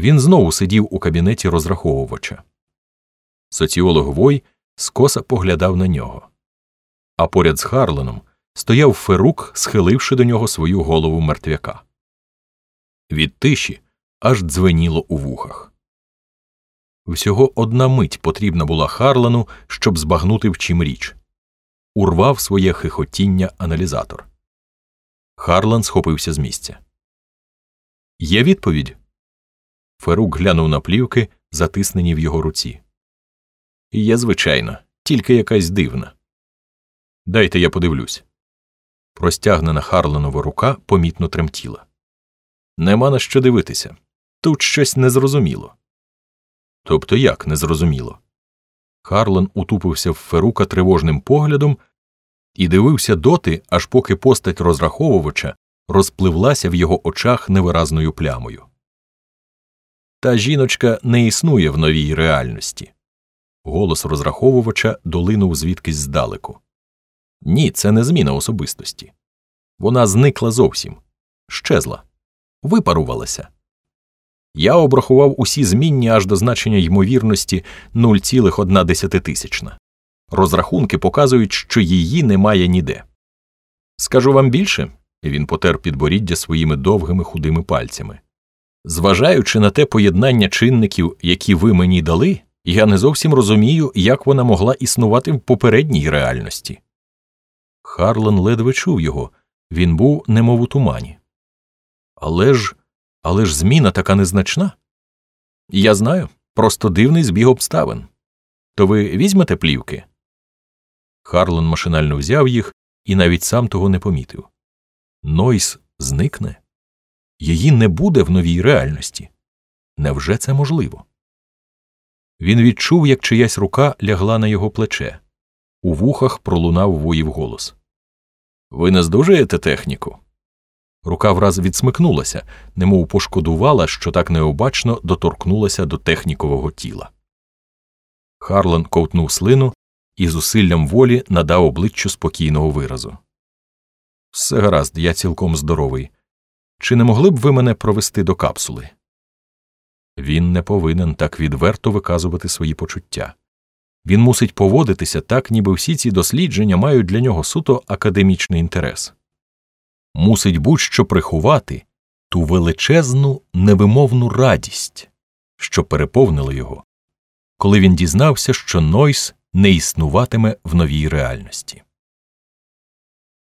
Він знову сидів у кабінеті розраховувача. Соціолог Вой скоса поглядав на нього. А поряд з Харленом стояв Ферук, схиливши до нього свою голову мертвяка. Від тиші аж дзвеніло у вухах. Всього одна мить потрібна була Харлену, щоб збагнути в чим річ. Урвав своє хихотіння аналізатор. Харлан схопився з місця. Є відповідь. Ферук глянув на плівки, затиснені в його руці. Є, звичайно, тільки якась дивна. Дайте я подивлюсь. Простягнена Харленова рука помітно тремтіла. Нема на що дивитися. Тут щось незрозуміло. Тобто як незрозуміло? Харлан утупився в Ферука тривожним поглядом і дивився доти, аж поки постать розраховувача розпливлася в його очах невиразною плямою. Та жіночка не існує в новій реальності. Голос розраховувача долинув звідкись здалеку. Ні, це не зміна особистості. Вона зникла зовсім, щезла, випарувалася. Я обрахував усі змінні аж до значення ймовірності 0,1. Розрахунки показують, що її немає ніде. Скажу вам більше він потер підборіддя своїми довгими худими пальцями. Зважаючи на те поєднання чинників, які ви мені дали, я не зовсім розумію, як вона могла існувати в попередній реальності. Харлан ледве чув його він був немов у тумані. Але ж але ж зміна така незначна. Я знаю, просто дивний збіг обставин. То ви візьмете плівки? Харлан машинально взяв їх і навіть сам того не помітив. Нойс зникне? Її не буде в новій реальності. Невже це можливо? Він відчув, як чиясь рука лягла на його плече. У вухах пролунав воїв голос. Ви не здужуєте техніку? Рука враз відсмикнулася, немов пошкодувала, що так необачно доторкнулася до технікового тіла. Харлан ковтнув слину і зусиллям волі надав обличчю спокійного виразу. Все гаразд, я цілком здоровий. Чи не могли б ви мене провести до капсули? Він не повинен так відверто виказувати свої почуття. Він мусить поводитися так, ніби всі ці дослідження мають для нього суто академічний інтерес. Мусить будь-що приховати ту величезну невимовну радість, що переповнила його, коли він дізнався, що Нойс не існуватиме в новій реальності.